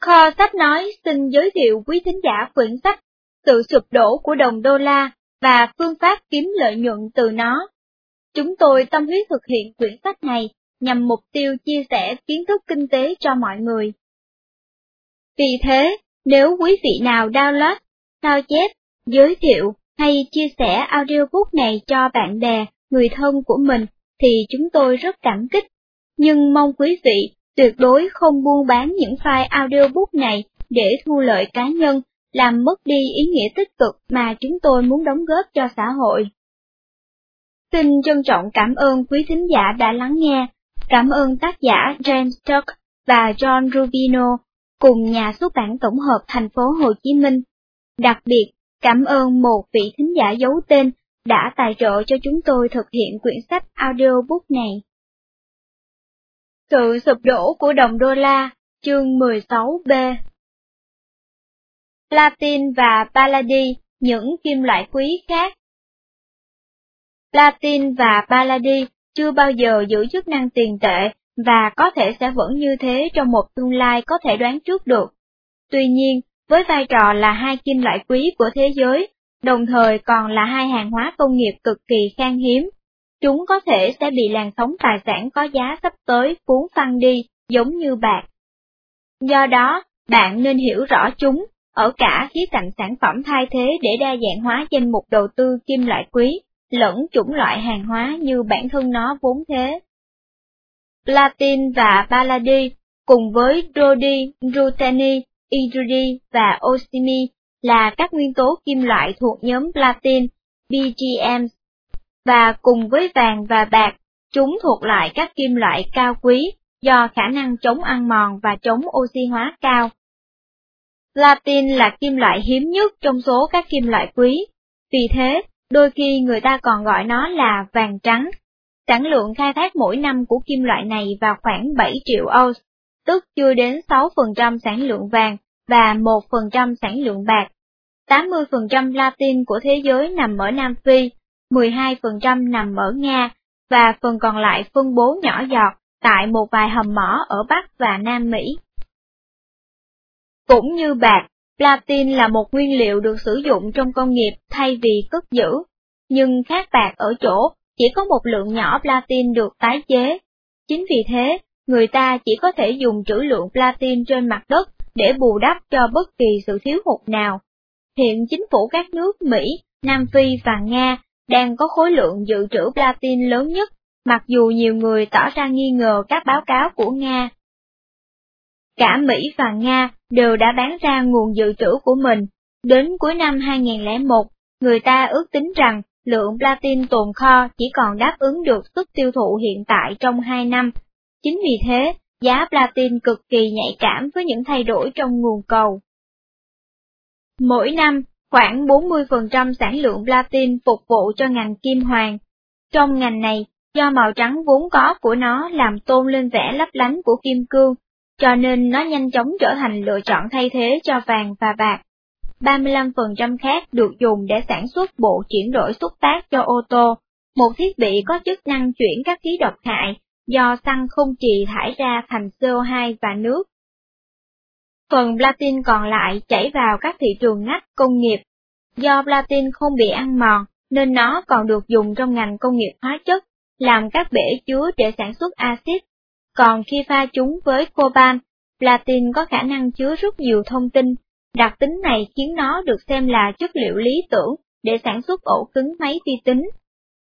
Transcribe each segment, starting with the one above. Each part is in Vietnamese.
Kho sách nói xin giới thiệu quý thính giả quyển sách Sự sụp đổ của đồng đô la và phương pháp kiếm lợi nhuận từ nó. Chúng tôi tâm huyết thực hiện quyển sách này nhằm mục tiêu chia sẻ kiến thức kinh tế cho mọi người. Vì thế, nếu quý vị nào download, sao chép, giới thiệu hay chia sẻ audiobook này cho bạn bè, người thân của mình thì chúng tôi rất cảm kích. Nhưng mong quý vị tuyệt đối không buôn bán những file audiobook này để thu lợi cá nhân, làm mất đi ý nghĩa tích cực mà chúng tôi muốn đóng góp cho xã hội. Xin trân trọng cảm ơn quý thính giả đã lắng nghe, cảm ơn tác giả James Tuck và John Rubino cùng nhà xuất bản tổng hợp thành phố Hồ Chí Minh. Đặc biệt, cảm ơn một vị thính giả giấu tên đã tài trợ cho chúng tôi thực hiện quyển sách audiobook này. Sự sụp đổ của đồng đô la, chương 16b Platin và Palladi, những kim loại quý khác. Platin và Palladi chưa bao giờ giữ chức năng tiền tệ và có thể sẽ vẫn như thế trong một tương lai có thể đoán trước được. Tuy nhiên, với vai trò là hai kim loại quý của thế giới, đồng thời còn là hai hàng hóa công nghiệp cực kỳ khan hiếm, chúng có thể sẽ bị làn sóng tài sản có giá sắp tới cuốn phăng đi, giống như bạc. Do đó, bạn nên hiểu rõ chúng, ở cả khía cạnh sản phẩm thay thế để đa dạng hóa danh mục đầu tư kim loại quý, lẫn chủng loại hàng hóa như bản thân nó vốn thế. Platin và Palladi, cùng với Rhodi, Ruteni, Iridium và Osimi là các nguyên tố kim loại thuộc nhóm Platin, BGMs và cùng với vàng và bạc, chúng thuộc lại các kim loại cao quý, do khả năng chống ăn mòn và chống oxy hóa cao. Platin là kim loại hiếm nhất trong số các kim loại quý, vì thế, đôi khi người ta còn gọi nó là vàng trắng. Sản lượng khai thác mỗi năm của kim loại này vào khoảng 7 triệu ounce, tức chưa đến 6% sản lượng vàng và 1% sản lượng bạc. 80% platin của thế giới nằm ở Nam Phi, 12% nằm ở Nga, và phần còn lại phân bố nhỏ giọt tại một vài hầm mỏ ở Bắc và Nam Mỹ. Cũng như bạc, platin là một nguyên liệu được sử dụng trong công nghiệp thay vì cất giữ, nhưng khác bạc ở chỗ chỉ có một lượng nhỏ platin được tái chế. Chính vì thế, người ta chỉ có thể dùng trữ lượng platin trên mặt đất để bù đắp cho bất kỳ sự thiếu hụt nào. Hiện chính phủ các nước Mỹ, Nam Phi và Nga đang có khối lượng dự trữ platin lớn nhất, mặc dù nhiều người tỏ ra nghi ngờ các báo cáo của Nga. Cả Mỹ và Nga đều đã bán ra nguồn dự trữ của mình. Đến cuối năm 2001, người ta ước tính rằng lượng platin tồn kho chỉ còn đáp ứng được sức tiêu thụ hiện tại trong 2 năm. Chính vì thế, giá platin cực kỳ nhạy cảm với những thay đổi trong nguồn cầu. Mỗi năm, khoảng 40% sản lượng platin phục vụ cho ngành kim hoàng. Trong ngành này, do màu trắng vốn có của nó làm tôn lên vẻ lấp lánh của kim cương, cho nên nó nhanh chóng trở thành lựa chọn thay thế cho vàng và bạc. 35% khác được dùng để sản xuất bộ chuyển đổi xúc tác cho ô tô, một thiết bị có chức năng chuyển các khí độc hại do xăng không trì thải ra thành CO2 và nước. Phần platin còn lại chảy vào các thị trường ngách công nghiệp. Do platin không bị ăn mòn, nên nó còn được dùng trong ngành công nghiệp hóa chất, làm các bể chứa để sản xuất axit. Còn khi pha chúng với coban, platin có khả năng chứa rất nhiều thông tin. Đặc tính này khiến nó được xem là chất liệu lý tưởng để sản xuất ổ cứng máy vi tính.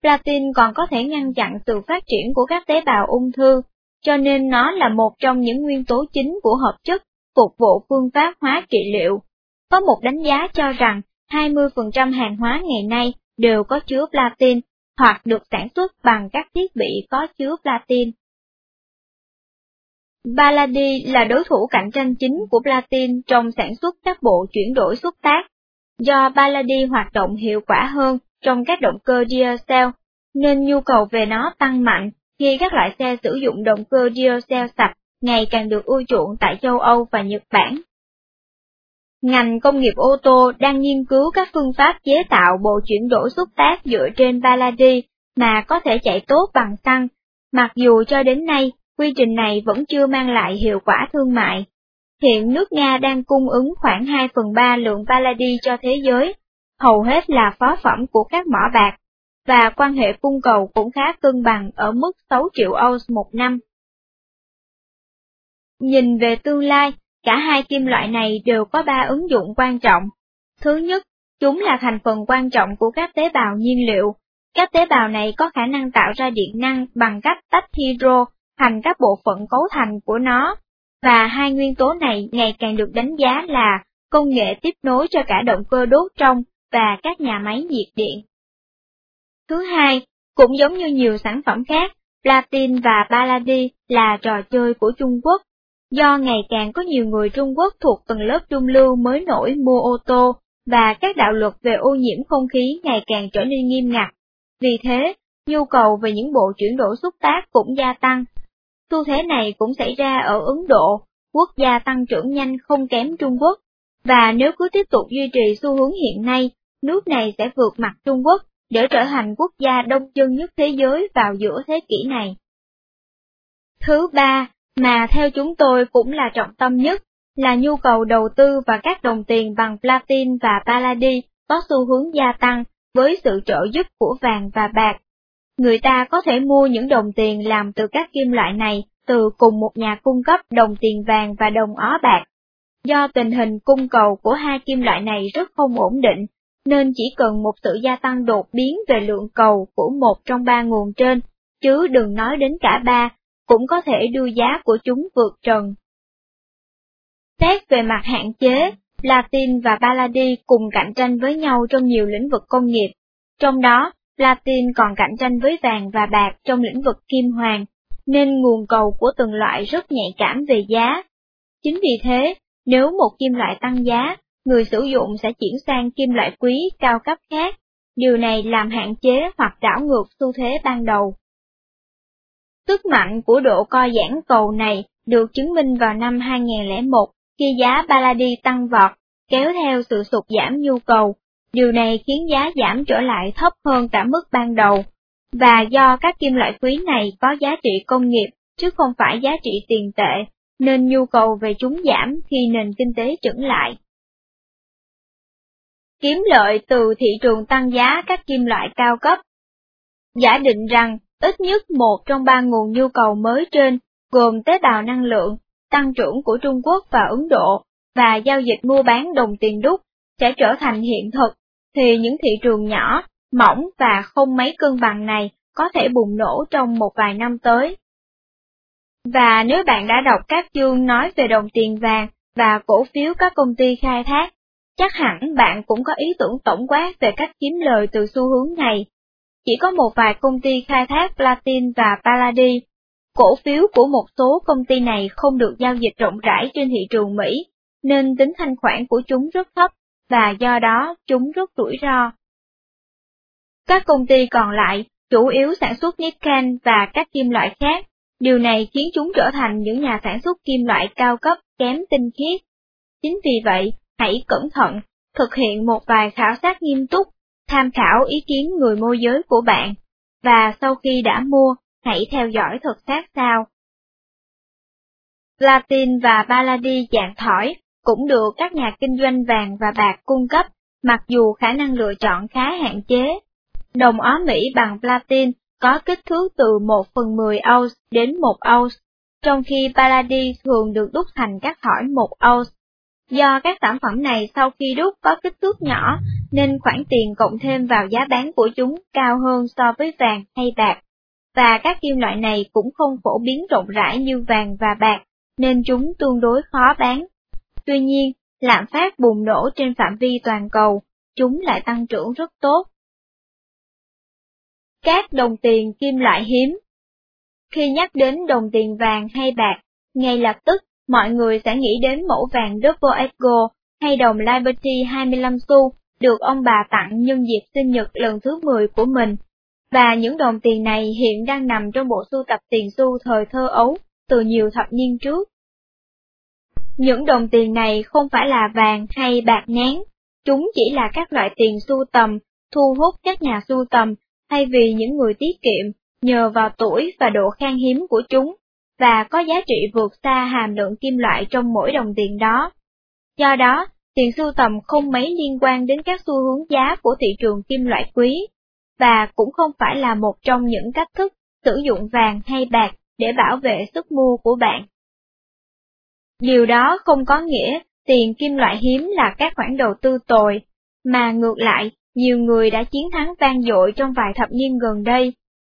Platin còn có thể ngăn chặn sự phát triển của các tế bào ung thư, cho nên nó là một trong những nguyên tố chính của hợp chất phục vụ phương pháp hóa trị liệu. Có một đánh giá cho rằng 20% hàng hóa ngày nay đều có chứa platin hoặc được sản xuất bằng các thiết bị có chứa platin. Baladi là đối thủ cạnh tranh chính của platin trong sản xuất các bộ chuyển đổi xúc tác. Do Baladi hoạt động hiệu quả hơn trong các động cơ diesel, nên nhu cầu về nó tăng mạnh khi các loại xe sử dụng động cơ diesel sạch ngày càng được ưa chuộng tại châu Âu và Nhật Bản. Ngành công nghiệp ô tô đang nghiên cứu các phương pháp chế tạo bộ chuyển đổi xúc tác dựa trên Baladi mà có thể chạy tốt bằng xăng, mặc dù cho đến nay, quy trình này vẫn chưa mang lại hiệu quả thương mại. hiện nước Nga đang cung ứng khoảng 2 phần 3 lượng palladi cho thế giới, hầu hết là phó phẩm của các mỏ bạc, và quan hệ cung cầu cũng khá cân bằng ở mức 6 triệu ounce một năm. Nhìn về tương lai, cả hai kim loại này đều có ba ứng dụng quan trọng. Thứ nhất, chúng là thành phần quan trọng của các tế bào nhiên liệu. Các tế bào này có khả năng tạo ra điện năng bằng cách tách hydro thành các bộ phận cấu thành của nó, và hai nguyên tố này ngày càng được đánh giá là công nghệ tiếp nối cho cả động cơ đốt trong và các nhà máy nhiệt điện. Thứ hai, cũng giống như nhiều sản phẩm khác, Platin và Palladi là trò chơi của Trung Quốc. Do ngày càng có nhiều người Trung Quốc thuộc tầng lớp trung lưu mới nổi mua ô tô, và các đạo luật về ô nhiễm không khí ngày càng trở nên nghiêm ngặt. Vì thế, nhu cầu về những bộ chuyển đổi xúc tác cũng gia tăng. Xu thế này cũng xảy ra ở Ấn Độ, quốc gia tăng trưởng nhanh không kém Trung Quốc, và nếu cứ tiếp tục duy trì xu hướng hiện nay, nước này sẽ vượt mặt Trung Quốc để trở thành quốc gia đông dân nhất thế giới vào giữa thế kỷ này. Thứ ba, mà theo chúng tôi cũng là trọng tâm nhất, là nhu cầu đầu tư và các đồng tiền bằng platin và palladi có xu hướng gia tăng với sự trợ giúp của vàng và bạc. Người ta có thể mua những đồng tiền làm từ các kim loại này từ cùng một nhà cung cấp đồng tiền vàng và đồng ó bạc. Do tình hình cung cầu của hai kim loại này rất không ổn định, nên chỉ cần một sự gia tăng đột biến về lượng cầu của một trong ba nguồn trên, chứ đừng nói đến cả ba, cũng có thể đưa giá của chúng vượt trần. Xét về mặt hạn chế, Latin và Palladi cùng cạnh tranh với nhau trong nhiều lĩnh vực công nghiệp, trong đó, Latin còn cạnh tranh với vàng và bạc trong lĩnh vực kim hoàng, nên nguồn cầu của từng loại rất nhạy cảm về giá. Chính vì thế, nếu một kim loại tăng giá, người sử dụng sẽ chuyển sang kim loại quý cao cấp khác, điều này làm hạn chế hoặc đảo ngược xu thế ban đầu. Sức mạnh của độ co giãn cầu này được chứng minh vào năm 2001 khi giá Palladi tăng vọt, kéo theo sự sụt giảm nhu cầu. Điều này khiến giá giảm trở lại thấp hơn cả mức ban đầu, và do các kim loại quý này có giá trị công nghiệp, chứ không phải giá trị tiền tệ, nên nhu cầu về chúng giảm khi nền kinh tế chững lại. Kiếm lợi từ thị trường tăng giá các kim loại cao cấp Giả định rằng, ít nhất một trong ba nguồn nhu cầu mới trên, gồm tế bào năng lượng, tăng trưởng của Trung Quốc và Ấn Độ, và giao dịch mua bán đồng tiền đúc, sẽ trở thành hiện thực, thì những thị trường nhỏ, mỏng và không mấy cân bằng này có thể bùng nổ trong một vài năm tới. Và nếu bạn đã đọc các chương nói về đồng tiền vàng và cổ phiếu các công ty khai thác, chắc hẳn bạn cũng có ý tưởng tổng quát về cách kiếm lời từ xu hướng này. Chỉ có một vài công ty khai thác Platin và Palladi. Cổ phiếu của một số công ty này không được giao dịch rộng rãi trên thị trường Mỹ, nên tính thanh khoản của chúng rất thấp, và do đó chúng rất rủi ro. Các công ty còn lại chủ yếu sản xuất nickel và các kim loại khác, điều này khiến chúng trở thành những nhà sản xuất kim loại cao cấp kém tinh khiết. Chính vì vậy, hãy cẩn thận, thực hiện một vài khảo sát nghiêm túc, tham khảo ý kiến người môi giới của bạn, và sau khi đã mua, hãy theo dõi thật sát sao. Platin và Palladi dạng thỏi cũng được các nhà kinh doanh vàng và bạc cung cấp, mặc dù khả năng lựa chọn khá hạn chế. Đồng Á Mỹ bằng platin có kích thước từ 1 phần 10 ounce đến 1 ounce, trong khi Palladi thường được đúc thành các thỏi 1 ounce. Do các sản phẩm này sau khi đúc có kích thước nhỏ, nên khoản tiền cộng thêm vào giá bán của chúng cao hơn so với vàng hay bạc. Và các kim loại này cũng không phổ biến rộng rãi như vàng và bạc, nên chúng tương đối khó bán. Tuy nhiên, lạm phát bùng nổ trên phạm vi toàn cầu, chúng lại tăng trưởng rất tốt. Các đồng tiền kim loại hiếm Khi nhắc đến đồng tiền vàng hay bạc, ngay lập tức mọi người sẽ nghĩ đến mẫu vàng Double Eagle hay đồng Liberty 25 xu được ông bà tặng nhân dịp sinh nhật lần thứ 10 của mình. Và những đồng tiền này hiện đang nằm trong bộ sưu tập tiền xu thời thơ ấu từ nhiều thập niên trước. Những đồng tiền này không phải là vàng hay bạc nén, chúng chỉ là các loại tiền sưu tầm, thu hút các nhà sưu tầm, thay vì những người tiết kiệm, nhờ vào tuổi và độ khan hiếm của chúng, và có giá trị vượt xa hàm lượng kim loại trong mỗi đồng tiền đó. Do đó, tiền sưu tầm không mấy liên quan đến các xu hướng giá của thị trường kim loại quý, và cũng không phải là một trong những cách thức sử dụng vàng hay bạc để bảo vệ sức mua của bạn. Điều đó không có nghĩa tiền kim loại hiếm là các khoản đầu tư tồi, mà ngược lại, nhiều người đã chiến thắng vang dội trong vài thập niên gần đây,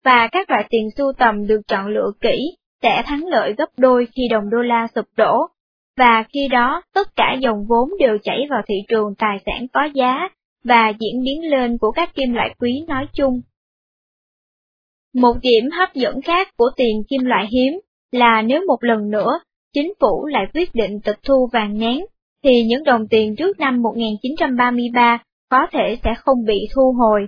và các loại tiền sưu tầm được chọn lựa kỹ sẽ thắng lợi gấp đôi khi đồng đô la sụp đổ, và khi đó tất cả dòng vốn đều chảy vào thị trường tài sản có giá và diễn biến lên của các kim loại quý nói chung. Một điểm hấp dẫn khác của tiền kim loại hiếm là nếu một lần nữa, chính phủ lại quyết định tịch thu vàng nén, thì những đồng tiền trước năm 1933 có thể sẽ không bị thu hồi.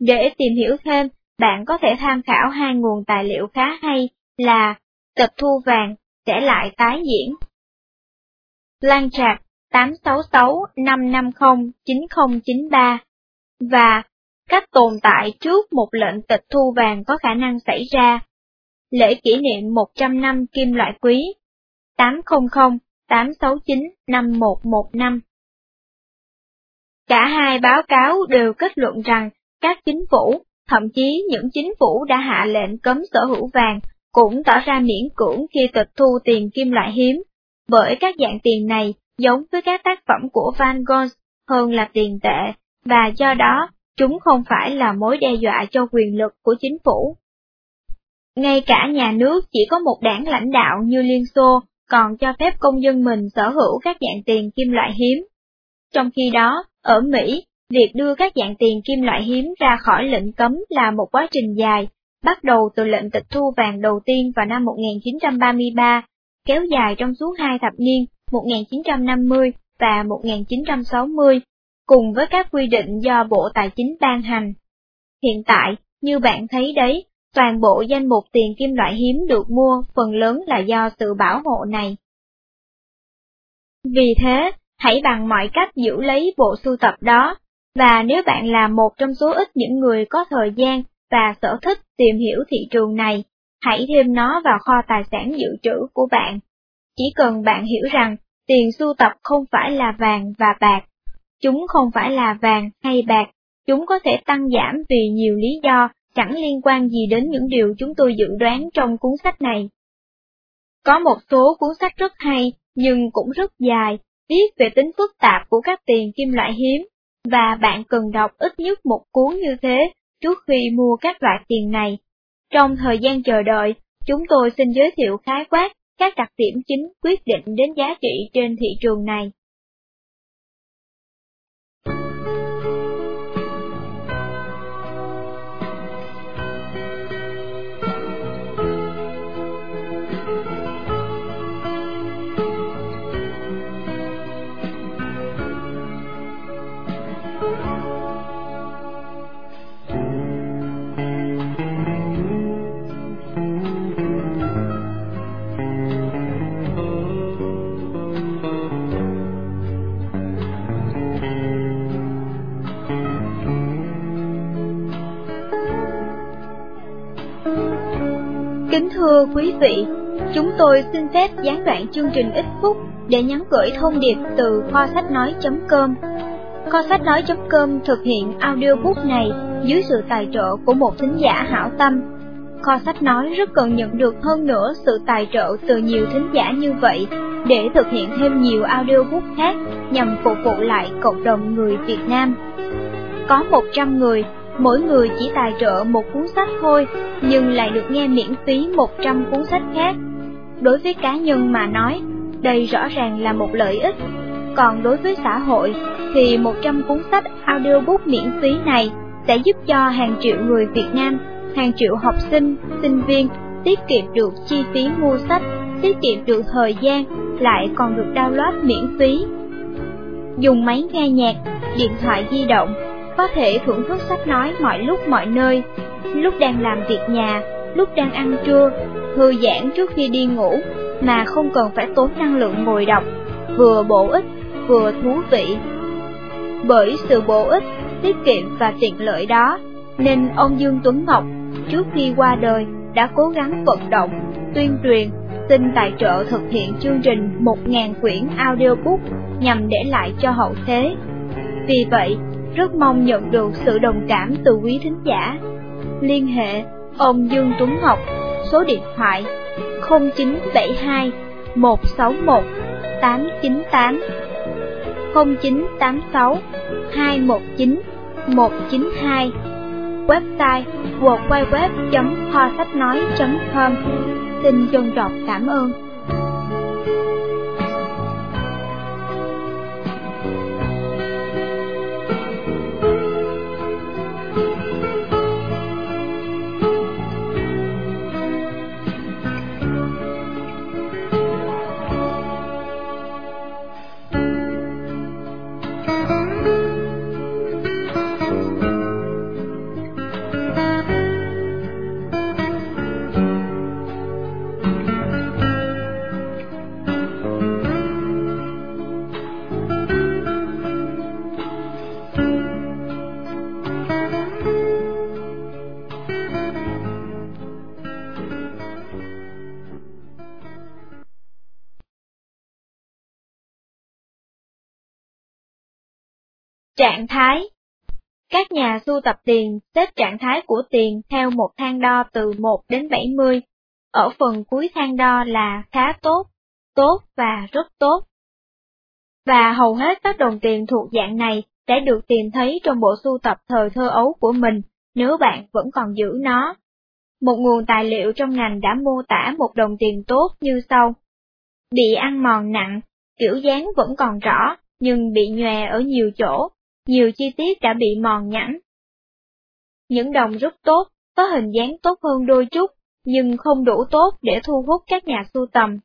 Để tìm hiểu thêm, bạn có thể tham khảo hai nguồn tài liệu khá hay là Tịch thu vàng sẽ lại tái diễn. Lan Trạc 866-550-9093 và cách tồn tại trước một lệnh tịch thu vàng có khả năng xảy ra. Lễ kỷ niệm 100 năm kim loại quý. 800-869-5115 Cả hai báo cáo đều kết luận rằng các chính phủ, thậm chí những chính phủ đã hạ lệnh cấm sở hữu vàng cũng tỏ ra miễn cưỡng khi tịch thu tiền kim loại hiếm, bởi các dạng tiền này giống với các tác phẩm của Van Gogh hơn là tiền tệ, và do đó, chúng không phải là mối đe dọa cho quyền lực của chính phủ. Ngay cả nhà nước chỉ có một đảng lãnh đạo như Liên Xô còn cho phép công dân mình sở hữu các dạng tiền kim loại hiếm. Trong khi đó, ở Mỹ, việc đưa các dạng tiền kim loại hiếm ra khỏi lệnh cấm là một quá trình dài, bắt đầu từ lệnh tịch thu vàng đầu tiên vào năm 1933, kéo dài trong suốt hai thập niên 1950 và 1960, cùng với các quy định do Bộ Tài chính ban hành. Hiện tại, như bạn thấy đấy, toàn bộ danh mục tiền kim loại hiếm được mua phần lớn là do sự bảo hộ này. Vì thế, hãy bằng mọi cách giữ lấy bộ sưu tập đó, và nếu bạn là một trong số ít những người có thời gian và sở thích tìm hiểu thị trường này, hãy thêm nó vào kho tài sản dự trữ của bạn. Chỉ cần bạn hiểu rằng tiền sưu tập không phải là vàng và bạc, chúng không phải là vàng hay bạc, chúng có thể tăng giảm vì nhiều lý do chẳng liên quan gì đến những điều chúng tôi dự đoán trong cuốn sách này. Có một số cuốn sách rất hay, nhưng cũng rất dài, viết về tính phức tạp của các tiền kim loại hiếm, và bạn cần đọc ít nhất một cuốn như thế trước khi mua các loại tiền này. Trong thời gian chờ đợi, chúng tôi xin giới thiệu khái quát các đặc điểm chính quyết định đến giá trị trên thị trường này. Kính thưa quý vị, chúng tôi xin phép gián đoạn chương trình ít phút để nhắn gửi thông điệp từ kho sách nói.com. Kho sách nói.com thực hiện audiobook này dưới sự tài trợ của một thính giả hảo tâm. Kho sách nói rất cần nhận được hơn nữa sự tài trợ từ nhiều thính giả như vậy để thực hiện thêm nhiều audiobook khác nhằm phục vụ lại cộng đồng người Việt Nam. Có 100 người mỗi người chỉ tài trợ một cuốn sách thôi, nhưng lại được nghe miễn phí 100 cuốn sách khác. Đối với cá nhân mà nói, đây rõ ràng là một lợi ích. Còn đối với xã hội, thì 100 cuốn sách audiobook miễn phí này sẽ giúp cho hàng triệu người Việt Nam, hàng triệu học sinh, sinh viên tiết kiệm được chi phí mua sách, tiết kiệm được thời gian, lại còn được download miễn phí. Dùng máy nghe nhạc, điện thoại di động có thể thưởng thức sách nói mọi lúc mọi nơi, lúc đang làm việc nhà, lúc đang ăn trưa, thư giãn trước khi đi ngủ, mà không cần phải tốn năng lượng ngồi đọc, vừa bổ ích, vừa thú vị. Bởi sự bổ ích, tiết kiệm và tiện lợi đó, nên ông Dương Tuấn Ngọc, trước khi qua đời, đã cố gắng vận động, tuyên truyền xin tài trợ thực hiện chương trình 1.000 quyển audiobook nhằm để lại cho hậu thế. Vì vậy, rất mong nhận được sự đồng cảm từ quý thính giả. Liên hệ ông Dương Tuấn Ngọc, số điện thoại 0972 161 898 0986 219 192 Website www.hoa sách nói.com Xin trân trọng cảm ơn Trạng thái Các nhà sưu tập tiền xếp trạng thái của tiền theo một thang đo từ 1 đến 70. Ở phần cuối thang đo là khá tốt, tốt và rất tốt. Và hầu hết các đồng tiền thuộc dạng này sẽ được tìm thấy trong bộ sưu tập thời thơ ấu của mình, nếu bạn vẫn còn giữ nó. Một nguồn tài liệu trong ngành đã mô tả một đồng tiền tốt như sau. Bị ăn mòn nặng, kiểu dáng vẫn còn rõ, nhưng bị nhòe ở nhiều chỗ, nhiều chi tiết đã bị mòn nhẵn. Những đồng rất tốt, có hình dáng tốt hơn đôi chút, nhưng không đủ tốt để thu hút các nhà sưu tầm.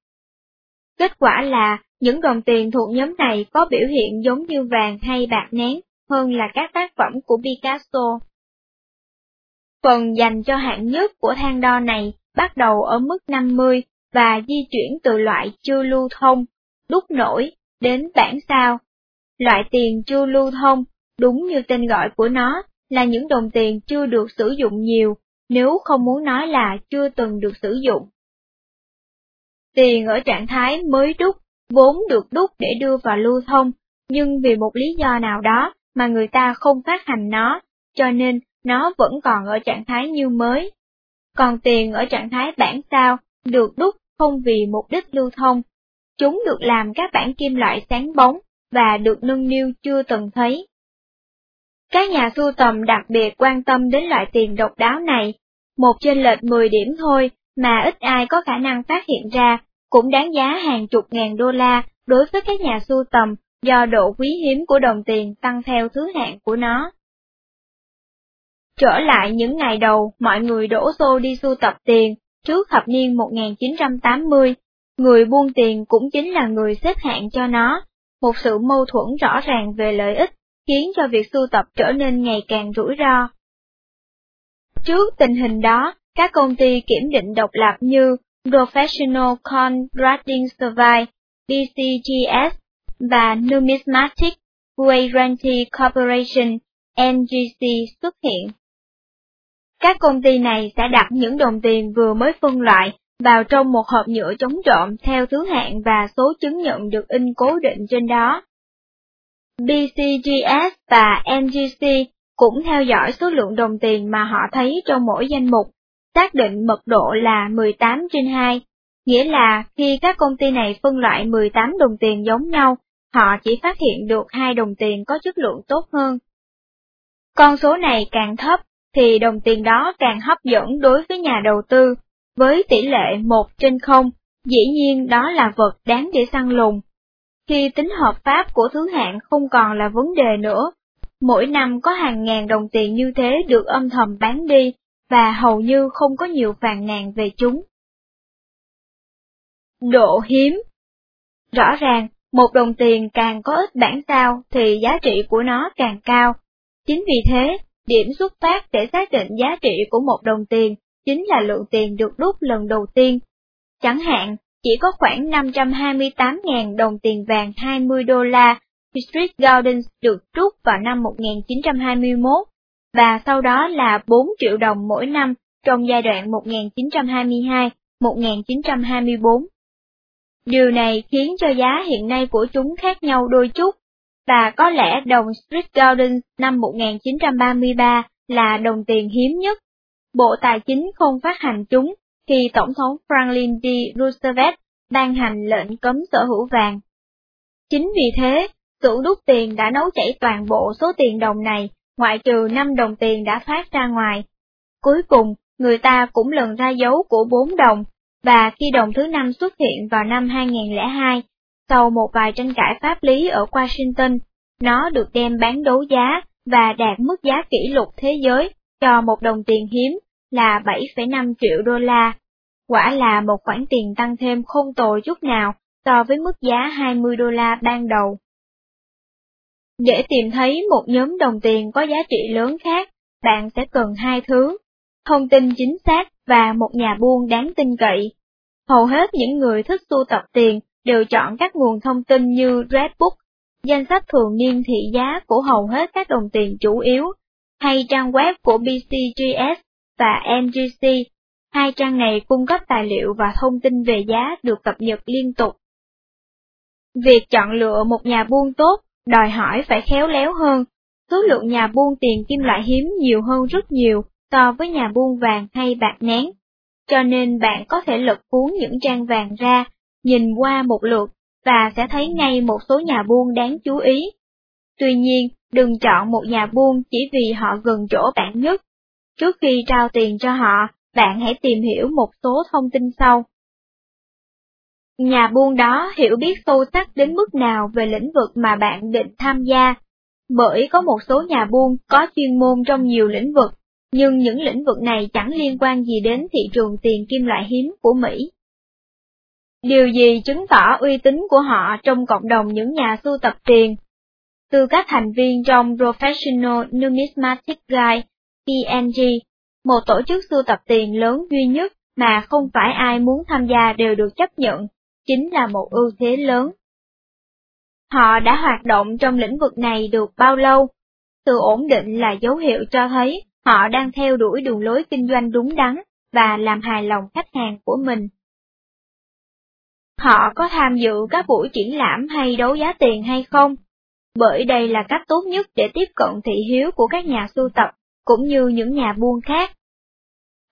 Kết quả là, những đồng tiền thuộc nhóm này có biểu hiện giống như vàng hay bạc nén hơn là các tác phẩm của Picasso. Phần dành cho hạng nhất của thang đo này bắt đầu ở mức 50 và di chuyển từ loại chưa lưu thông, đúc nổi, đến bản sao. Loại tiền chưa lưu thông Đúng như tên gọi của nó, là những đồng tiền chưa được sử dụng nhiều, nếu không muốn nói là chưa từng được sử dụng. Tiền ở trạng thái mới đúc, vốn được đúc để đưa vào lưu thông, nhưng vì một lý do nào đó mà người ta không phát hành nó, cho nên nó vẫn còn ở trạng thái như mới. Còn tiền ở trạng thái bản sao, được đúc không vì mục đích lưu thông. Chúng được làm các bản kim loại sáng bóng, và được nâng niu chưa từng thấy. Các nhà sưu tầm đặc biệt quan tâm đến loại tiền độc đáo này, một trên lệch 10 điểm thôi mà ít ai có khả năng phát hiện ra, cũng đáng giá hàng chục ngàn đô la đối với các nhà sưu tầm do độ quý hiếm của đồng tiền tăng theo thứ hạng của nó. Trở lại những ngày đầu, mọi người đổ xô đi sưu tập tiền, trước thập niên 1980, người buôn tiền cũng chính là người xếp hạng cho nó, một sự mâu thuẫn rõ ràng về lợi ích khiến cho việc sưu tập trở nên ngày càng rủi ro. Trước tình hình đó, các công ty kiểm định độc lập như Professional Contracting Survey, BCGS và Numismatic Guarantee Corporation, NGC xuất hiện. Các công ty này sẽ đặt những đồng tiền vừa mới phân loại vào trong một hộp nhựa chống trộm theo thứ hạng và số chứng nhận được in cố định trên đó. BCGS và NGC cũng theo dõi số lượng đồng tiền mà họ thấy trong mỗi danh mục, xác định mật độ là 18 trên 2, nghĩa là khi các công ty này phân loại 18 đồng tiền giống nhau, họ chỉ phát hiện được hai đồng tiền có chất lượng tốt hơn. Con số này càng thấp, thì đồng tiền đó càng hấp dẫn đối với nhà đầu tư, với tỷ lệ 1 trên 0, dĩ nhiên đó là vật đáng để săn lùng, khi tính hợp pháp của thứ hạng không còn là vấn đề nữa. Mỗi năm có hàng ngàn đồng tiền như thế được âm thầm bán đi, và hầu như không có nhiều phàn nàn về chúng. Độ hiếm Rõ ràng, một đồng tiền càng có ít bản sao thì giá trị của nó càng cao. Chính vì thế, điểm xuất phát để xác định giá trị của một đồng tiền chính là lượng tiền được đúc lần đầu tiên. Chẳng hạn, chỉ có khoảng 528.000 đồng tiền vàng 20 đô la Street Gardens được rút vào năm 1921, và sau đó là 4 triệu đồng mỗi năm trong giai đoạn 1922-1924. Điều này khiến cho giá hiện nay của chúng khác nhau đôi chút, và có lẽ đồng Street Gardens năm 1933 là đồng tiền hiếm nhất. Bộ Tài chính không phát hành chúng khi Tổng thống Franklin D. Roosevelt ban hành lệnh cấm sở hữu vàng. Chính vì thế, tủ đúc tiền đã nấu chảy toàn bộ số tiền đồng này, ngoại trừ 5 đồng tiền đã thoát ra ngoài. Cuối cùng, người ta cũng lần ra dấu của 4 đồng, và khi đồng thứ năm xuất hiện vào năm 2002, sau một vài tranh cãi pháp lý ở Washington, nó được đem bán đấu giá và đạt mức giá kỷ lục thế giới cho một đồng tiền hiếm là 7,5 triệu đô la. Quả là một khoản tiền tăng thêm không tồi chút nào so với mức giá 20 đô la ban đầu. Để tìm thấy một nhóm đồng tiền có giá trị lớn khác, bạn sẽ cần hai thứ, thông tin chính xác và một nhà buôn đáng tin cậy. Hầu hết những người thích sưu tập tiền đều chọn các nguồn thông tin như Redbook, danh sách thường niên thị giá của hầu hết các đồng tiền chủ yếu, hay trang web của BCGS và MGC. Hai trang này cung cấp tài liệu và thông tin về giá được cập nhật liên tục. Việc chọn lựa một nhà buôn tốt đòi hỏi phải khéo léo hơn, số lượng nhà buôn tiền kim loại hiếm nhiều hơn rất nhiều so với nhà buôn vàng hay bạc nén. Cho nên bạn có thể lật cuốn những trang vàng ra, nhìn qua một lượt, và sẽ thấy ngay một số nhà buôn đáng chú ý. Tuy nhiên, đừng chọn một nhà buôn chỉ vì họ gần chỗ bạn nhất. Trước khi trao tiền cho họ, bạn hãy tìm hiểu một số thông tin sau. Nhà buôn đó hiểu biết sâu sắc đến mức nào về lĩnh vực mà bạn định tham gia, bởi có một số nhà buôn có chuyên môn trong nhiều lĩnh vực, nhưng những lĩnh vực này chẳng liên quan gì đến thị trường tiền kim loại hiếm của Mỹ. Điều gì chứng tỏ uy tín của họ trong cộng đồng những nhà sưu tập tiền? Từ các thành viên trong Professional Numismatic Guide, PNG, một tổ chức sưu tập tiền lớn duy nhất mà không phải ai muốn tham gia đều được chấp nhận chính là một ưu thế lớn. Họ đã hoạt động trong lĩnh vực này được bao lâu? Sự ổn định là dấu hiệu cho thấy họ đang theo đuổi đường lối kinh doanh đúng đắn và làm hài lòng khách hàng của mình. Họ có tham dự các buổi triển lãm hay đấu giá tiền hay không? Bởi đây là cách tốt nhất để tiếp cận thị hiếu của các nhà sưu tập, cũng như những nhà buôn khác.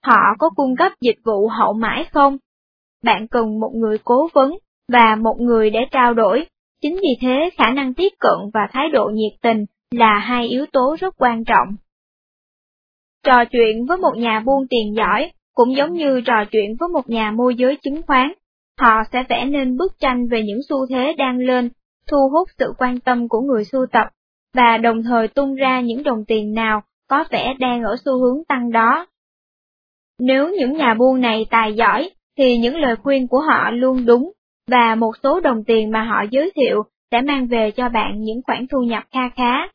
Họ có cung cấp dịch vụ hậu mãi không? bạn cần một người cố vấn và một người để trao đổi. Chính vì thế khả năng tiếp cận và thái độ nhiệt tình là hai yếu tố rất quan trọng. Trò chuyện với một nhà buôn tiền giỏi cũng giống như trò chuyện với một nhà môi giới chứng khoán. Họ sẽ vẽ nên bức tranh về những xu thế đang lên, thu hút sự quan tâm của người sưu tập, và đồng thời tung ra những đồng tiền nào có vẻ đang ở xu hướng tăng đó. Nếu những nhà buôn này tài giỏi, thì những lời khuyên của họ luôn đúng, và một số đồng tiền mà họ giới thiệu sẽ mang về cho bạn những khoản thu nhập kha khá.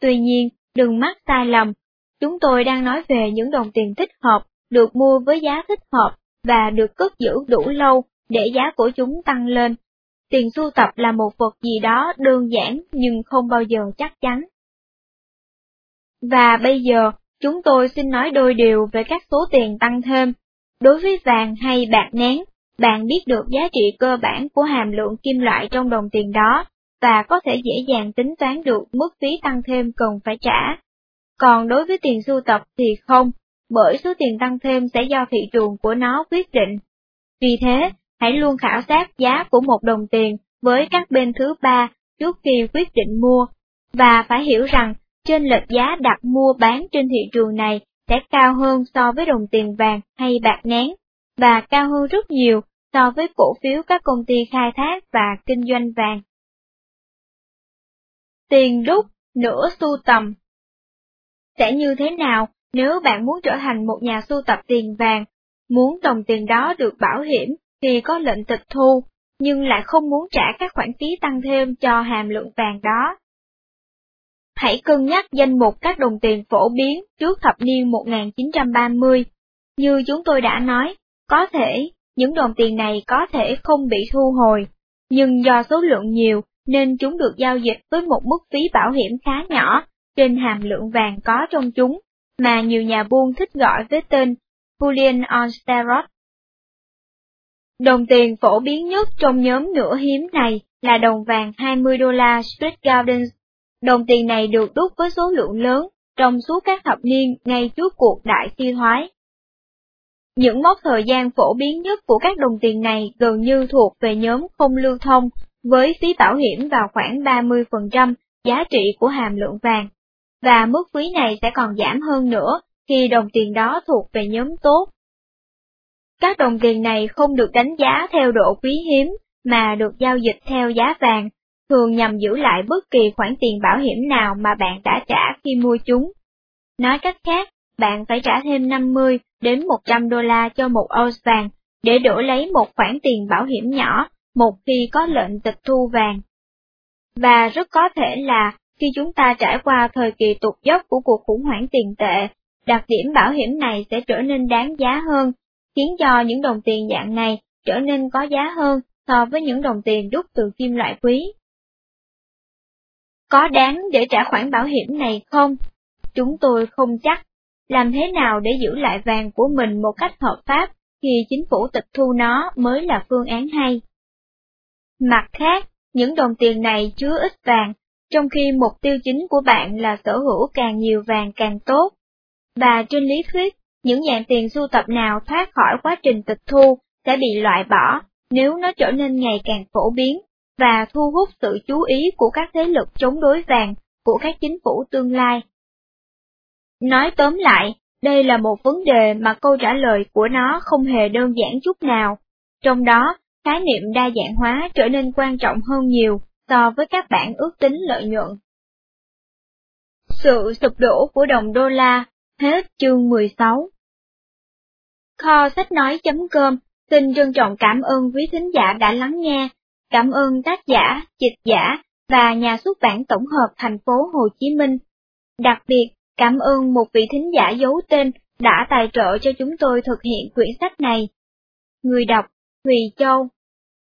Tuy nhiên, đừng mắc sai lầm, chúng tôi đang nói về những đồng tiền thích hợp, được mua với giá thích hợp, và được cất giữ đủ lâu để giá của chúng tăng lên. Tiền sưu tập là một vật gì đó đơn giản nhưng không bao giờ chắc chắn. Và bây giờ, chúng tôi xin nói đôi điều về các số tiền tăng thêm Đối với vàng hay bạc nén, bạn biết được giá trị cơ bản của hàm lượng kim loại trong đồng tiền đó, và có thể dễ dàng tính toán được mức phí tăng thêm cần phải trả. Còn đối với tiền sưu tập thì không, bởi số tiền tăng thêm sẽ do thị trường của nó quyết định. Vì thế, hãy luôn khảo sát giá của một đồng tiền với các bên thứ ba trước khi quyết định mua, và phải hiểu rằng trên lệch giá đặt mua bán trên thị trường này sẽ cao hơn so với đồng tiền vàng hay bạc nén, và cao hơn rất nhiều so với cổ phiếu các công ty khai thác và kinh doanh vàng. Tiền đúc, nửa sưu tầm Sẽ như thế nào nếu bạn muốn trở thành một nhà sưu tập tiền vàng, muốn đồng tiền đó được bảo hiểm thì có lệnh tịch thu, nhưng lại không muốn trả các khoản phí tăng thêm cho hàm lượng vàng đó? Hãy cân nhắc danh mục các đồng tiền phổ biến trước thập niên 1930. Như chúng tôi đã nói, có thể, những đồng tiền này có thể không bị thu hồi, nhưng do số lượng nhiều nên chúng được giao dịch với một mức phí bảo hiểm khá nhỏ trên hàm lượng vàng có trong chúng, mà nhiều nhà buôn thích gọi với tên Bullion on Steroids. Đồng tiền phổ biến nhất trong nhóm nửa hiếm này là đồng vàng 20 đô la Split Gardens. Đồng tiền này được đúc với số lượng lớn trong suốt các thập niên ngay trước cuộc đại suy thoái. Những mốc thời gian phổ biến nhất của các đồng tiền này gần như thuộc về nhóm không lưu thông, với phí bảo hiểm vào khoảng 30% giá trị của hàm lượng vàng, và mức phí này sẽ còn giảm hơn nữa khi đồng tiền đó thuộc về nhóm tốt. Các đồng tiền này không được đánh giá theo độ quý hiếm, mà được giao dịch theo giá vàng, thường nhằm giữ lại bất kỳ khoản tiền bảo hiểm nào mà bạn đã trả khi mua chúng. Nói cách khác, bạn phải trả thêm 50 đến 100 đô la cho một ounce vàng để đổi lấy một khoản tiền bảo hiểm nhỏ một khi có lệnh tịch thu vàng. Và rất có thể là khi chúng ta trải qua thời kỳ tụt dốc của cuộc khủng hoảng tiền tệ, đặc điểm bảo hiểm này sẽ trở nên đáng giá hơn, khiến cho những đồng tiền dạng này trở nên có giá hơn so với những đồng tiền đúc từ kim loại quý. Có đáng để trả khoản bảo hiểm này không? Chúng tôi không chắc. Làm thế nào để giữ lại vàng của mình một cách hợp pháp khi chính phủ tịch thu nó mới là phương án hay. Mặt khác, những đồng tiền này chứa ít vàng, trong khi mục tiêu chính của bạn là sở hữu càng nhiều vàng càng tốt. Và trên lý thuyết, những dạng tiền sưu tập nào thoát khỏi quá trình tịch thu sẽ bị loại bỏ nếu nó trở nên ngày càng phổ biến và thu hút sự chú ý của các thế lực chống đối vàng của các chính phủ tương lai. Nói tóm lại, đây là một vấn đề mà câu trả lời của nó không hề đơn giản chút nào, trong đó khái niệm đa dạng hóa trở nên quan trọng hơn nhiều so với các bản ước tính lợi nhuận. Sự sụp đổ của đồng đô la, hết chương 16 Kho sách nói.com xin trân trọng cảm ơn quý thính giả đã lắng nghe, cảm ơn tác giả, dịch giả và nhà xuất bản tổng hợp thành phố Hồ Chí Minh. Đặc biệt, cảm ơn một vị thính giả giấu tên đã tài trợ cho chúng tôi thực hiện quyển sách này. Người đọc Thùy Châu